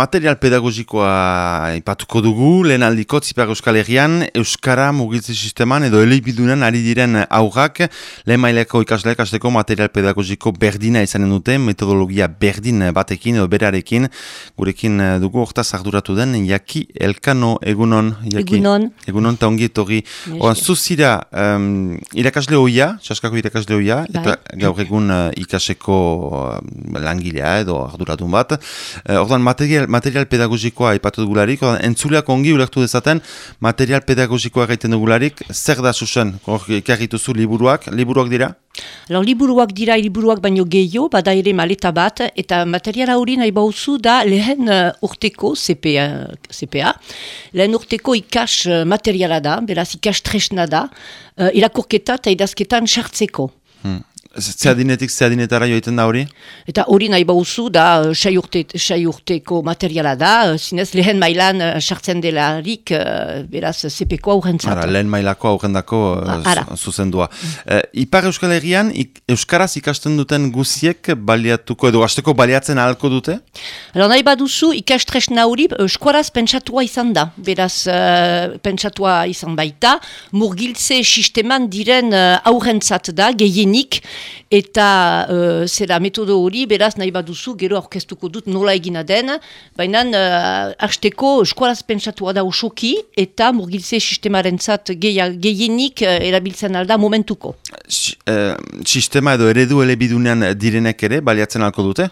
material pedagogikoa ipatuko dugu, lehen aldiko Zipar Euskal Herrian, Euskara mugitze sisteman edo elibidunan ari diren aurrak, lehen maileko ikasleak azteko material pedagogiko berdina izanen dute, metodologia berdin batekin edo berarekin, gurekin dugu horta arduratu den, Jaki Elkano egunon. Jaki. Egunon. Egunon, eta ongi etorri. Oan, zuzira, um, irakasle hoia, txaskako irakasle hoia, bai. eta gaur egun uh, ikaseko uh, langilea edo arduratun bat. Uh, ordan, material, material pedagogikoa ipatu dugularik, entzuleak ongi ulertu dezaten, material pedagogikoa gaiten dugularik, zer da susen, ikarrituzu liburuak, liburuak dira? Alors, liburuak dira, liburuak baino gehiago, bada ere maleta bat, eta materiala hori nahi bauzu da lehen uh, urteko CPA, CPA. Lehen urteko ikas uh, materiala da, beraz ikas tresna da, uh, irakurketa eta idazketan sartzeko. Hmm. Zeadinetik zeadinetara joiten da hori? Eta hori nahi bauzu da uh, sai urteko materiala da, uh, zinez lehen mailan uh, sartzen delarik, beraz CPko aurrentzat. Ara, lehen mailako aurrendako zuzendua. Uh, Ipar Euskal Herrian, Euskaraz ikasten duten guziek baliatuko edo hasteko baliatzen ahalko dute? Hala nahi baduzu ikastresna hori eskuaraz pentsatua izan da, beraz uh, pentsatua izan baita, murgiltze sisteman diren uh, aurrentzat da, gehienik, eta uh, zera metodo hori beraz nahi baduzu gero orkestuko dut nola egina den, baina uh, hasteko eskualaz pentsatua da osoki eta murgilze sistemaren zat gehienik uh, erabiltzen alda momentuko. Uh, sistema edo eredu elebidunean direnek ere baliatzen alko dute?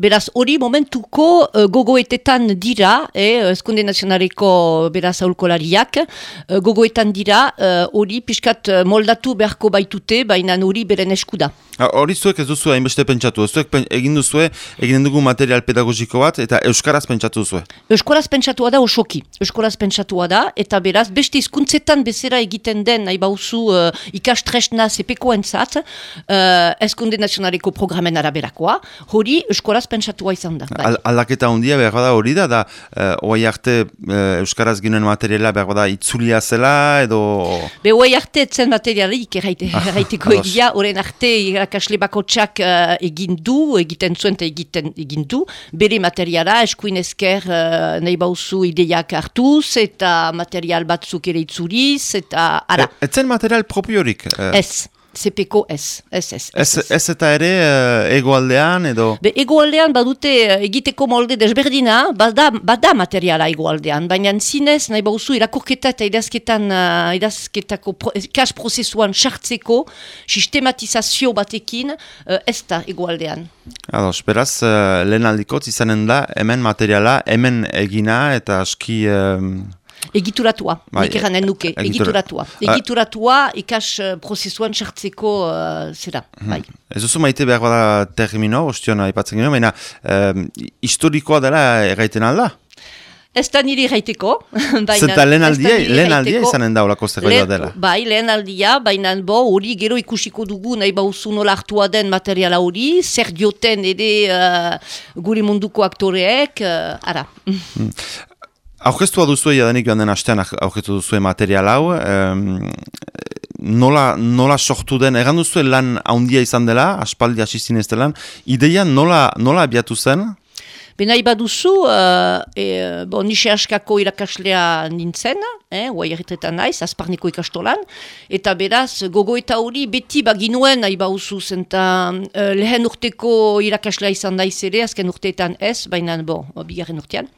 Beraz hori momentuko uh, gogoetetan dira, eh, eskunde nazionareko beraz aurkolariak, uh, gogoetan dira hori uh, piskat moldatu beharko baitute, baina hori beren eskuda Hori zuek ez duzu hainbeste pentsatu, zuek egin duzue, egin dugu material pedagogiko bat, eta Euskaraz pentsatu duzue? Euskaraz pentsatua da osoki, Euskaraz pentsatua da, eta beraz, beste izkuntzetan bezera egiten den, nahi bauzu uh, ikastresna zepeko entzat, uh, eskunde nazionaleko programen araberakoa, hori Euskaraz pentsatua izan da. Bai. Al aldaketa hondia behar da hori da, da uh, arte uh, Euskaraz ginen materiala behar da itzulia zela, edo... Be oi arte etzen materialik erraiteko egia, horren arte irakasle bakotsak uh, egin du, egiten zuen eta egiten egin du, bere materiala eskuin esker uh, nahi bauzu ideiak hartuz eta material batzuk ere itzuriz eta ara. E, etzen material propiorik? Uh... Ez. CPko ez, ez, ez. Ez, eta ere uh, egoaldean edo? Be, egoaldean badute uh, egiteko molde desberdina, bada, bada materiala egoaldean, baina zinez nahi bauzu irakurketa eta idazketan, uh, idazketako pro, kas prozesuan sartzeko sistematizazio batekin uh, ez da egoaldean. Ado, esperaz, uh, lehen aldikotz izanen da, hemen materiala, hemen egina eta aski... Egituratua, bai, nik eranen nuke, egituratua. Egituratua ikas uh, prozesuan sartzeko uh, zera, hmm. bai. Ez duzu maite behar bada termino, ostiona ipatzen gero, baina historikoa dela erraiten alda? Ez da niri gaiteko. Zeta lehen aldia, lehen aldia izanen da olako zegoela dela. Bai, lehen aldia, baina bo, hori gero ikusiko dugu, nahi bauzu nola hartua den materiala hori, zer dioten ere uh, guri munduko aktoreek, uh, ara. Hmm. Aurkeztua duzu egia denik joan den astean aurkeztu duzu material hau, nola, nola sortu den, egan duzu lan haundia izan dela, aspaldi asizin ez lan, ideia nola, nola abiatu zen? Bena ibaduzu, uh, e, bo, nise askako irakaslea nintzen, eh, oa irretetan naiz, azparniko ikastolan, eta beraz, gogo eta hori beti baginuen nahi bauzu zenta uh, lehen urteko irakaslea izan daiz ere, azken urteetan ez, baina, bo, bigarren urtean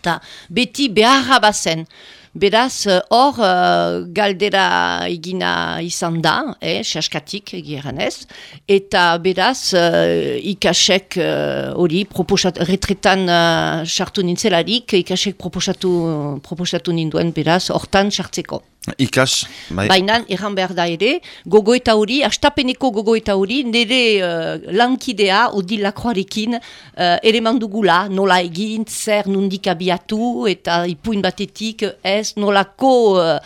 eta beti beharra bazen. Beraz, eh, hor uh, galdera egina izan da, eh, saskatik egiran ez, eta beraz uh, ikasek hori uh, retretan sartu uh, nintzelarik, ikasek proposatu, proposatu ninduen beraz, hortan sartzeko. Ikas, bai. Baina, erran behar da ere, gogo eta hori, astapeneko gogo eta hori, nire uh, lankidea, odi lakroarekin, uh, ere mandugula, nola egin, zer nundik abiatu, eta ipuin batetik, ez, nolako, uh,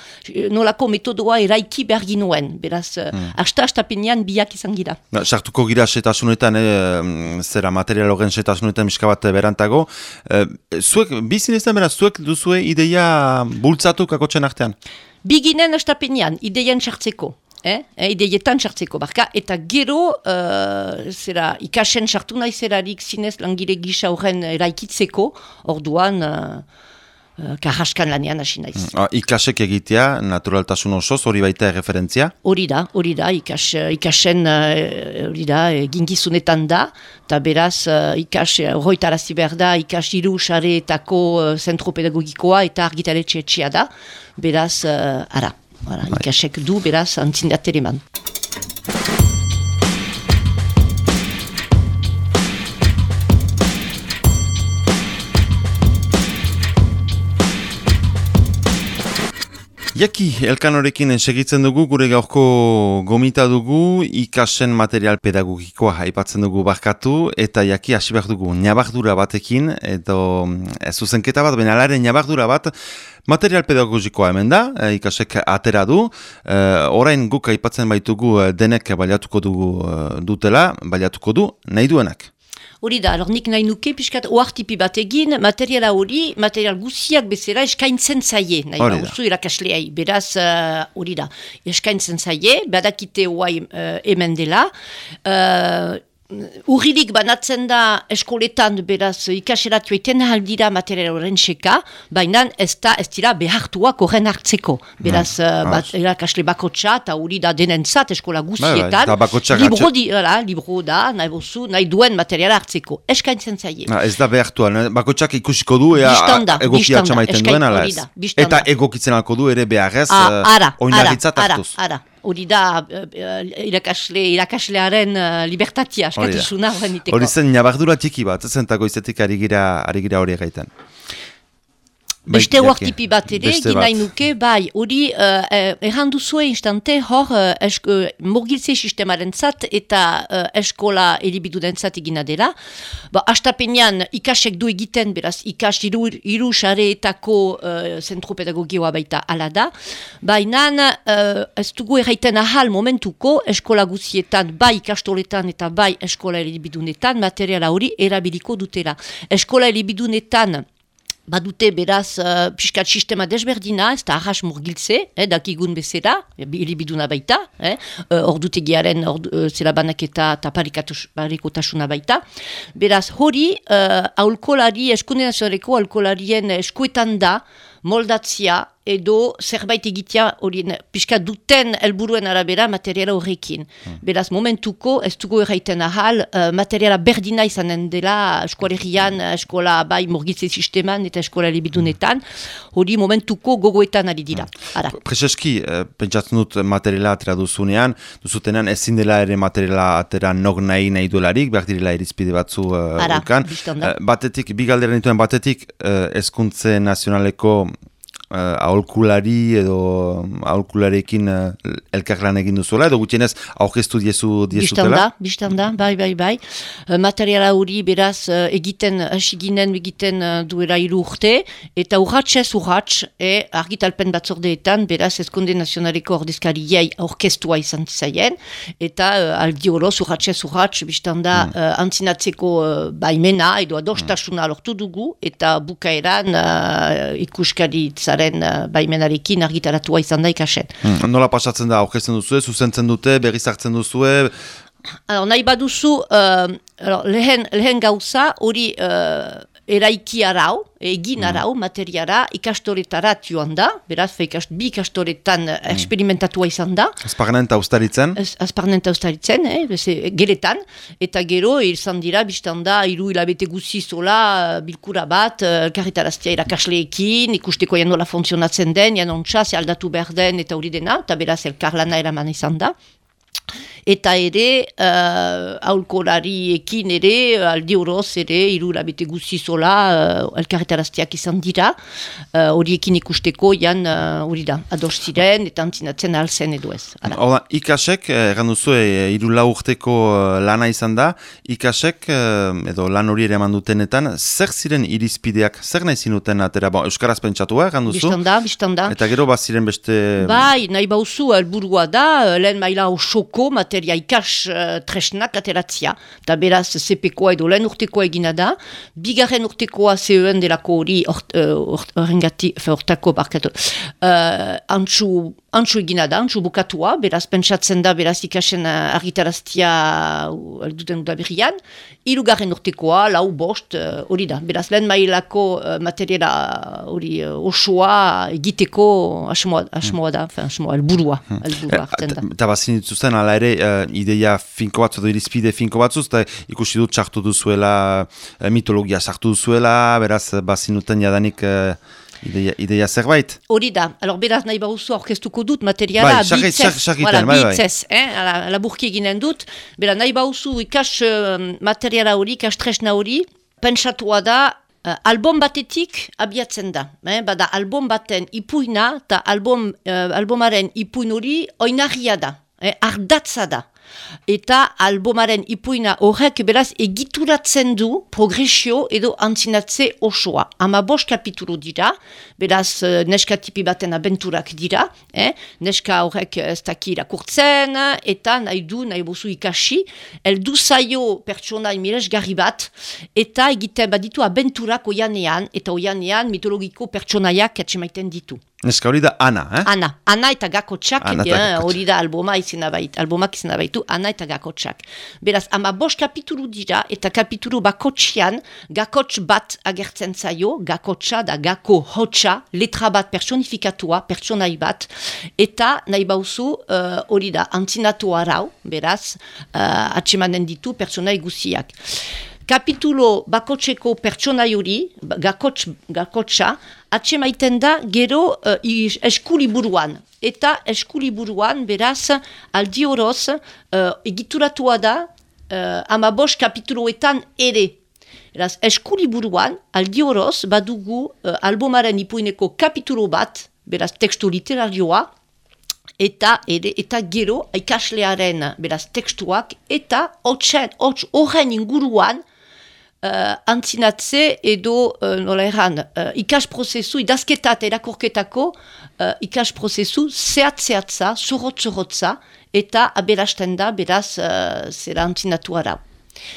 nolako metodoa eraiki behar ginuen. Beraz, uh, hmm. asta astapenean biak izan gira. Ba, sartuko gira setasunetan, eh, zera material horren setasunetan miskabat berantago. Eh, zuek, bizin ez da beraz, zuek duzue ideia bultzatu kakotxen artean? Biginen estapenean, ideien sartzeko. eh? eh ideietan sartzeko barka, eta gero, uh, zera, ikasen sartu nahi zerarik zinez langile gisa horren eraikitzeko, orduan, uh, uh, karraskan lanean hasi naiz. Mm, ikasek egitea, naturaltasun osoz, hori baita referentzia? Hori da, hori da, ikas, ikasen hori da, gingizunetan da, eta beraz, ikas, hori tarazi behar da, ikas iru xareetako uh, zentro pedagogikoa eta argitaletxe etxea da, beraz, ara, ara bai. ikasek du, beraz, antzindateleman. Jaki, elkanorekin segitzen dugu, gure gaurko gomita dugu, ikasen material pedagogikoa haipatzen dugu barkatu, eta jaki hasi behar dugu, nabardura batekin, edo ez zuzenketa bat, benalaren nabardura bat, material pedagogikoa hemen da, e, ikasek atera du, e, orain guk aipatzen baitugu e, denek baliatuko dugu dutela, baliatuko du, nahi duenak. Hori da, alor nik nahi nuke, piskat, oartipi bat egin, materiala hori, material guziak bezala eskaintzen zaie, nahi ba, usu irakasleai, beraz, uh, hori da, eskaintzen zaie, badakite oai uh, hemen dela, uh, Urridik banatzen da eskoletan beraz ikaseratu iten aldira material horren seka, baina ez da ez dira behartuak horren hartzeko. Beraz, mm. bat, erakasle bakotxa eta uri da denentzat eskola bai, bai, guztietan, libro, di, ala, libro da, nahi bozu, nahi duen material hartzeko. Eskaintzen zaie. ez da behartua, bakotxak ikusiko du ea egokia txamaiten duen, ala ez? Eta egokitzen alko du ere beharrez, oinarritzat hartuz. Ara, ara hori da uh, irakasle, irakaslearen uh, libertatia, askatisuna horren iteko. Hori zen, nabardura txiki bat, zentako izatik ari gira hori gaitan. Beste tipi bat ere, gina nuke, bai, hori uh, errandu zuen instante hor uh, esko, morgilze sistemaren zat eta uh, eskola eribidu den zat egina dela. Ba, astapenean ikasek du egiten, beraz, ikas iru, iru xareetako uh, pedagogioa baita ala da. Baina uh, ez dugu erraiten ahal momentuko eskola guzietan, bai ikastoletan eta bai eskola eribidunetan, materiala hori erabiliko dutela. Eskola eribidunetan, badute beraz uh, piskat sistema desberdina, ez da ahas murgiltze, eh, dakigun bezera, hilibiduna baita, eh, uh, ordutegiaren ordu, uh, zela banaketa eta parikotasuna baita. Beraz, hori, uh, aulkolari, eskunde nazionaleko aulkolarien eskuetan da, moldatzia edo zerbait egitea horien pixka duten helburuen arabera materiala horrekin. Hmm. Beraz, momentuko ez dugu erraiten ahal uh, materiala berdina izanen dela eskualerian, eskola bai morgitze sisteman eta eskola libidunetan, hori momentuko gogoetan ari dira. Hmm. Prezeski, uh, pentsatzen dut materiala atera duzunean, duzutenan ezin dela ere materiala atera nog nahi nahi duelarik, behar direla erizpide batzu uh, Ara, uh, batetik, bigaldera nituen batetik, uh, eskuntze nazionaleko uh, aholkulari edo aholkularekin uh, elkarlan egin duzuela, edo gutienez aurkeztu diezu diezutela? Bistan da, bai, bai, bai. Uh, materiala hori beraz uh, egiten, asiginen egiten uh, duela iru urte, eta urratxez urratx, e, argitalpen batzordeetan, beraz eskonde nazionaleko ordezkariei aurkeztua izan zaien, eta uh, aldi horoz urratxez urratx, bistan da, hmm. uh, antzinatzeko uh, baimena, edo adostasuna hmm. lortu dugu, eta bukaeran uh, ikuskari zaren uh, baimenarekin argitaratua izan da ikasen. Hmm. Nola pasatzen da, aurkezten duzue, zuzentzen dute, berriz hartzen duzue? Alors, nahi baduzu, uh, lehen, lehen gauza, hori... Uh, eraiki arau, egin mm. arau, materiara, ikastoretara joan da, beraz, ikast, bi ikastoretan mm. eksperimentatua izan da. Azparnen eta ustaritzen? Azparnen eta ustaritzen, eh, beze, geretan, eta gero, izan dira, biztan da, iru hilabete guzi zola, bilkura bat, karritaraztia irakasleekin, ikusteko janola funtzionatzen den, janontza, aldatu behar den, eta hori dena, eta beraz, elkarlana eraman izan da eta ere uh, aulkolariekin ere aldi horoz ere irura bete guzizola uh, elkarretarazteak izan dira. Uh, horiekin ikusteko jan hori uh, da ados ziren eta antzinatzen alzen edo ez. Hala, ikasek, erran duzu e, iru urteko lana izan da. Ikasek edo lan hori ere mandutenetan zer ziren irizpideak? Zer nahi zinuten atera? Bon, Euskaraz pentsatua erran duzu? Biztanda, biztanda eta gero bat ziren beste bai, nahi bauzu elburua da lehen maila oso toko materia ikas uh, tresnak ateratzia. Eta beraz, CPkoa edo lehen urtekoa egina da, bigarren urtekoa zehuen delako hori hortako barkatu. Uh, antxu, antxu egina da, antxu bukatua, beraz pentsatzen da, beraz ikasen uh, argitaraztia uh, udabirian, irugarren urtekoa, lau bost, hori da. Beraz, lehen mailako uh, materiala hori uh, osoa egiteko asmoa, asmoa da, asmoa, elburua, elburua hartzen da. Eta bazin dituzten, ala ere, ideia finko batzu, edo irizpide finko batzu, eta ikusi dut txartu duzuela, mitologia sartu duzuela, beraz, bazinuten jadanik uh, ideia, ideia zerbait. Hori da, alor beraz nahi bahuzu orkestuko dut materiala bai, bitzez, voilà, bai, bai. bitzez, eh? ala, ala burki eginen dut, bera nahi bahuzu ikas uh, materiala hori, ikas tresna hori, pentsatua da, uh, album batetik abiatzen da. Eh? Bada album baten ipuina, eta album, uh, albumaren ipuin hori oinarria da, eh? ardatza da eta albumaren ipuina horrek beraz egituratzen du progresio edo antzinatze osoa. Ama bost kapitulu dira, beraz eh, neska tipi baten abenturak dira, eh? neska horrek ez daki irakurtzen, eta nahi du, nahi bozu ikasi, eldu zaio pertsona imiles garri bat, eta egiten baditu abenturak oianean, eta oianean mitologiko pertsonaiak atxemaiten ditu. Neska hori da Ana, eh? Ana. Ana eta gako txak, hori da alboma izena baitu, albomak izena baitu, Ana eta gako txak. Beraz, ama bost kapitulu dira, eta kapitulu bako txian, gako bat agertzen zaio, gako da gako hotxa, letra bat personifikatua, personai bat, eta nahi bauzu, uh, hori da, antzinatu arau, beraz, uh, atxemanen ditu personai guziak kapitulo bakotxeko pertsona juri, gakotx, gakotxa, atxemaiten da gero uh, eskuliburuan. Eta eskuliburuan, beraz, aldi horoz, uh, egituratua da, uh, ama bost kapituloetan ere. Eraz, eskuliburuan, aldi horoz, badugu uh, albumaren ipuineko kapitulo bat, beraz, tekstu literarioa, eta ere, eta gero, ikaslearen, beraz, tekstuak, eta horren inguruan, uh, antzinatze edo, uh, nola erran, uh, ikas prozesu, idazketa eta erakorketako uh, ikas prozesu zehat-zehatza, zorrot-zorrotza, eta aberasten da, beraz, uh, zera antzinatu arau.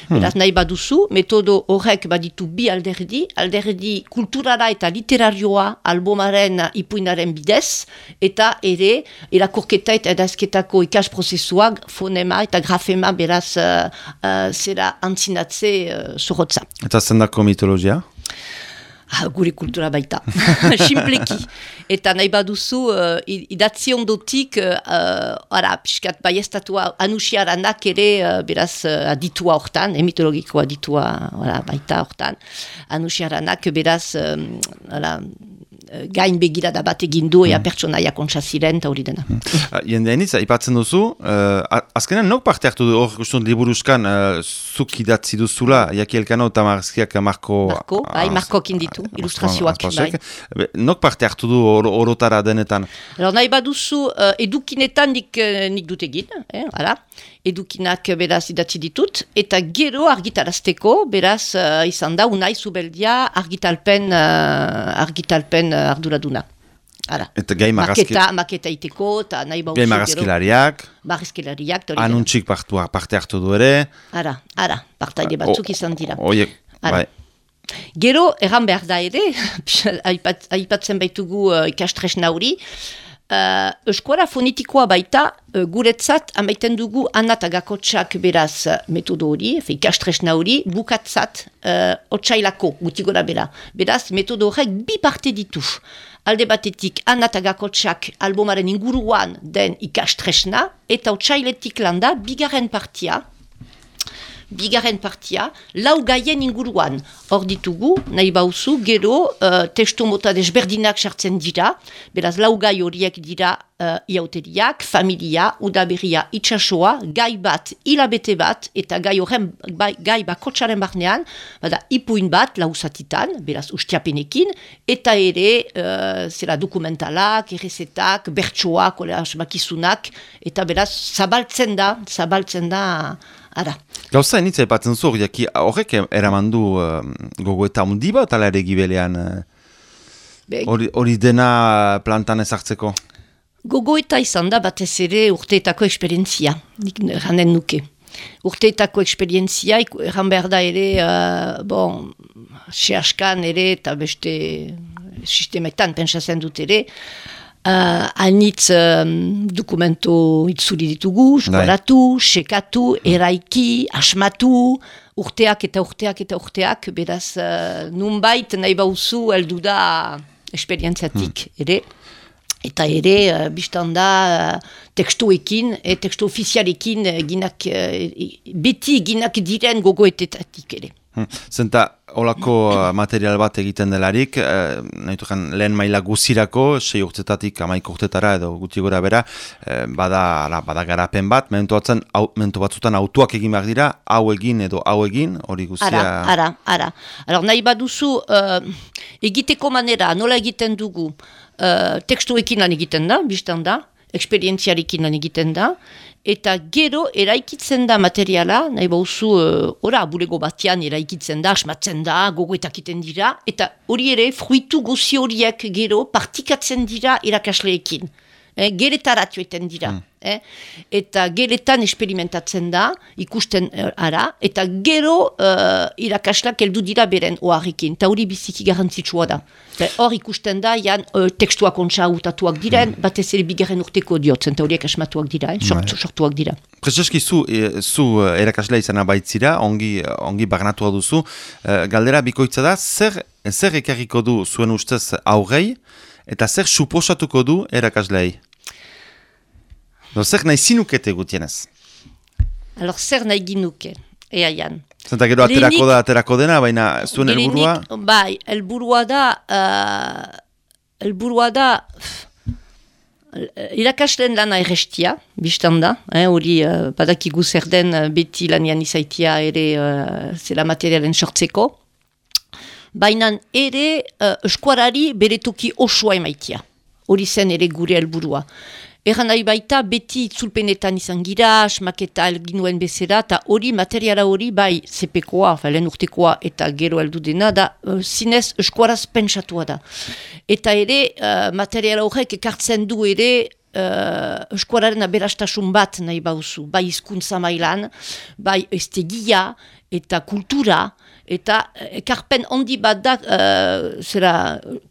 Hmm. Beraz, nahi baduzu, metodo horrek baditu bi alderdi, alderdi kulturara eta literarioa albomaren ipuinaren bidez, eta ere, erakorketa eta edazketako ikas prozesuak, fonema eta grafema beraz uh, uh, zera antzinatze uh, Eta zendako mitologia? Ah, gure kultura baita, simpleki. Eta nahi baduzu, uh, idatzi ondotik, uh, ara, piskat baiestatua anusiaranak ere, uh, beraz, uh, aditua hortan, emitologiko aditua baita hortan, anusiaranak beraz, um, ara, gain begira da bat egin du, ea mm. pertsonaia kontsa ziren, eta hori dena. Mm. Uh, Jende ipatzen duzu, uh, azkenean nok parte hartu du, hor guztun liburuzkan, uh, zuk idatzi duzula, jaki elkano eta marzkiak Marko... Marko, bai, Marko kinditu, ilustrazioak, bai. Nok parte hartu du orotara denetan? Alors, nahi baduzu, uh, edukinetan nik, nik dut egin, eh, ala, edukinak beraz idatzi ditut, eta gero argitarazteko, beraz uh, izan da, unai zubeldia argitalpen, uh, argitalpen uh, arduraduna. Ara. Eta gai marazki... Maketa, maketa iteko, eta nahi bau... Gai marazkilariak... Marazkilariak, Anuntxik parte hartu du ere... Ara, ara, partaide batzuk izan dira. Oiek, bai. Gero, erran behar da ere, aipatzen baitugu uh, ikastresna hori, Uh, Euskora fonetikoa baita uh, guretzat amaiten dugu anatagakotsak beraz metodo hori, ikastresna hori, bukatzat uh, otsailako gutigora bera. Beraz, metodo horrek bi parte ditu. Alde batetik anatagakotsak albumaren inguruan den ikastresna, eta otsailetik landa bigarren partia, bigarren partia, lau gaien inguruan. Hor ditugu, nahi bauzu, gero, uh, testu mota desberdinak sartzen dira, beraz lau gai horiek dira uh, iauteriak, familia, udaberria, itxasoa, gai bat, hilabete bat, eta gai horren, bai, gai bakotxaren barnean, bada ipuin bat, lausatitan, beraz ustiapenekin, eta ere, uh, zera dokumentalak, errezetak, bertsoak, makizunak, eta beraz, zabaltzen da, zabaltzen da, ara. Gauza, nitza epatzen zu, horrek eraman du uh, gogo eta mundi bat, ala ere gibelean, hori uh, dena plantan ezartzeko? Gogo eta izan da batez ere urteetako esperientzia, nik ranen nuke. Urteetako esperientzia, erran behar da ere, uh, bon, sehaskan ere eta beste sistemetan pentsatzen dut ere, uh, anitz um, dokumento itzuli ditugu, skolatu, sekatu, eraiki, asmatu, urteak eta urteak eta urteak, beraz, uh, nunbait nahi bauzu heldu da esperientziatik hmm. ere. Eta ere, uh, biztan da, uh, tekstuekin, e, tekstu ofizialekin, uh, ginak, beti ginak diren gogoetetatik ere. Hmm. Zenta, olako material bat egiten delarik, eh, lehen maila guzirako, sei urtetatik amaik urtetara edo guti gora bera, bada, ara, bada garapen bat, mentu, batzen, au, mentu batzutan autuak egin behar dira, hau egin edo hau egin, hori guzia... Ara, ara, ara. Alor, nahi baduzu, uh, egiteko manera, nola egiten dugu, uh, tekstuekin lan egiten da, biztan da, eksperientziarekin lan egiten da, eta gero eraikitzen da materiala, nahi bauzu, uh, ora, bulego batean eraikitzen da, asmatzen da, gogoetak iten dira, eta hori ere, fruitu gozi horiek gero partikatzen dira irakasleekin. Eh, geretarat joeten dira. Hmm. Eh? Eta geretan esperimentatzen da, ikusten uh, ara, eta gero uh, irakaslak heldu dira beren oharrekin. Ta hori biziki garantzitsua da. Hor ikusten da, jan, uh, tekstuak ontsa utatuak diren, hmm. batez ere bigarren urteko diotzen, eta horiek asmatuak dira, eh? Sort, bai. sortuak dira. Prezeski zu, e, zu erakaslea izan abaitzira, ongi, ongi barnatua duzu, galdera bikoitza da, zer, zer ekarriko du zuen ustez aurrei, eta zer suposatuko du erakaslei? No, zer nahi zinukete gutienez? Alor, zer nahi ginuke, ea jan. Zenta gero aterako da, aterako dena, baina zuen helburua? Bai, helburua da, uh, helburua da, irakaslen lana errestia, biztan da, eh, hori uh, badakigu zer den uh, beti lanian izaitia ere uh, zela materialen sortzeko, baina ere uh, eskuarari beretoki osoa emaitia. Hori zen ere gure helburua. Eran nahi baita beti itzulpenetan izan gira, asmaketa elginuen bezera, eta hori materiala hori bai zepekoa, falen urtekoa eta gero heldu dena, da uh, zinez eskuaraz pentsatua da. Eta ere uh, materiala horrek ekartzen du ere uh, eskuararen aberastasun bat nahi bauzu, bai hizkuntza mailan, bai estegia eta kultura, eta eh, ekarpen handi bat da uh, zera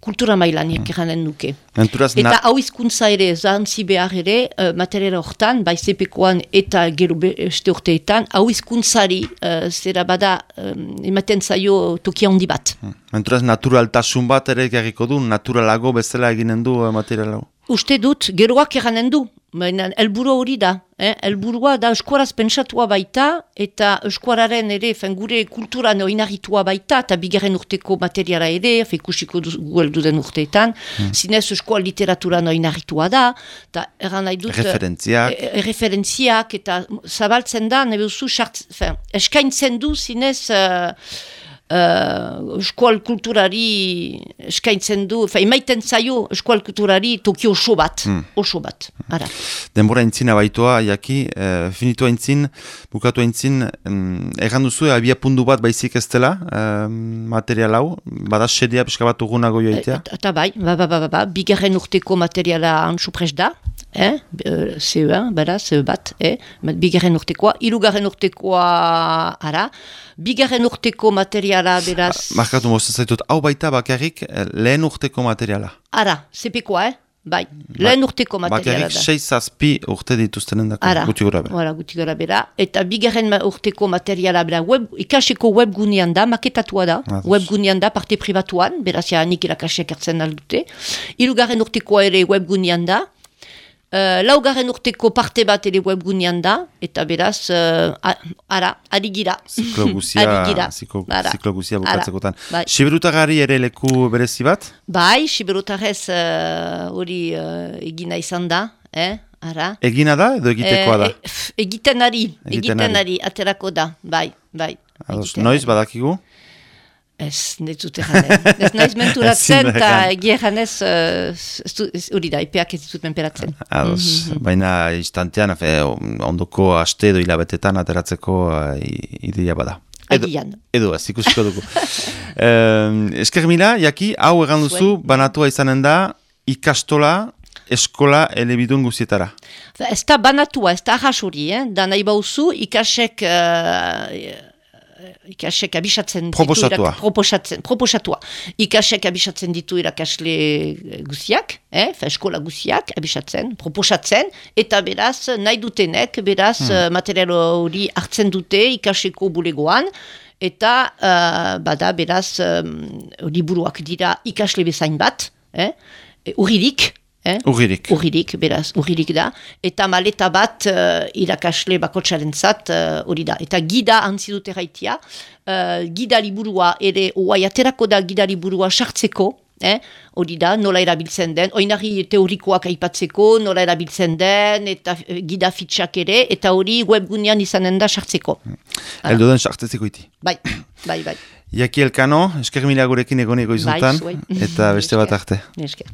kultura mailan ekeranen nuke. eta hau izkuntza ere, zantzi behar ere, uh, materiala hortan, bai zepekoan eta gero beste urteetan, hau izkuntzari uh, zera bada um, ematen zaio toki handi bat. Enturaz naturaltasun bat ere ekarriko du, naturalago bezala eginen du materiala Uste dut, geroak eranen du, baina elburu hori da. Eh? Elburua da eskuaraz pentsatua baita, eta eskuararen ere, gure kultura oinarritua baita, eta bigarren urteko materiala ere, fekusiko gueldu den urteetan, hmm. zinez eskual literatura oinarritua da, eta erran nahi dut... Referentziak. E, e, referentziak, eta zabaltzen da, duzu, eskaintzen du zinez... Uh, uh, eskual kulturari eskaintzen du, fa, emaiten zaio eskual kulturari toki oso bat, hmm. oso bat, ara. Denbora entzina baitoa, jaki, uh, finitu entzin, bukatu entzin, um, erran duzu, abia pundu bat baizik ez dela, um, material hau, bada sedia pixka bat ugunago joitea? Eta bai, ba, ba, ba, ba, ba, bigarren urteko materiala antxu pres da, eh? CE1, bada, CE bat, eh? bigarren urtekoa, irugarren urtekoa, ara, bigarren urteko materiala, beraz... Markatu mozten zaitut, hau baita bakarrik eh, lehen urteko materiala. Ara, CPkoa, eh? Bai, ba, lehen urteko materiala da. Bakarrik seis zazpi urte dituztenen dako, Ara, guti gura bera. Ara, guti gura bera. Eta bigarren urteko materiala, bera, web, ikaseko webgunean da, maketatua da, ah, webgunean da, parte privatuan, beraz, ja, nik irakasiak ertzen aldute. Irugarren urtekoa ere webgunean da, Uh, laugarren urteko parte bat ere webgunean da, eta beraz, uh, ara, ari gira. Ziklo guzia bukatzekotan. Bai. Siberutagari ere leku berezi bat? Bai, siberutarrez uh, hori uh, egina izan da, eh? Ara. Egina da edo egitekoa da? E, egiten ari, egiten ari, aterako da, bai, bai. Ados, noiz badakigu? Ez, netzut eranen. Ez naiz menturatzen, eta egia janez, hori da, ipeak ez ditut menperatzen. Ados, mm -hmm. baina instantean, fe, ondoko aste edo hilabetetan ateratzeko uh, ideia bada. Edo. Edo, ez ikusiko dugu. um, Esker mila, jaki, hau egan duzu, banatua izanen da, ikastola, eskola elebidun guzietara? Ez da banatua, ez da ahasuri, eh? da nahi bauzu ikasek... Uh, ikasek abisatzen proposatua. ditu proposatzen, proposatua. ikasek abisatzen ditu irakasle guziak, eh? eskola guziak abisatzen, proposatzen, eta beraz nahi dutenek, beraz hmm. material hori hartzen dute ikaseko bulegoan, eta uh, bada beraz um, liburuak dira ikasle bezain bat, eh? uririk, Eh? Urririk. Urririk, beraz, urririk da. Eta maleta bat uh, irakasle bakotsaren zat, uh, hori da. Eta gida antzi dute gaitia, uh, gida liburua ere, oai aterako da gida liburua sartzeko, Eh? hori da, nola erabiltzen den, oinari teorikoak aipatzeko, nola erabiltzen den, eta gida fitxak ere, eta hori webgunean izanen da sartzeko. Eldo den sartzeko iti. Bai, bai, bai. Iaki elkano, esker mila gurekin egoneko izuntan, bai, eta beste bat arte. Esker.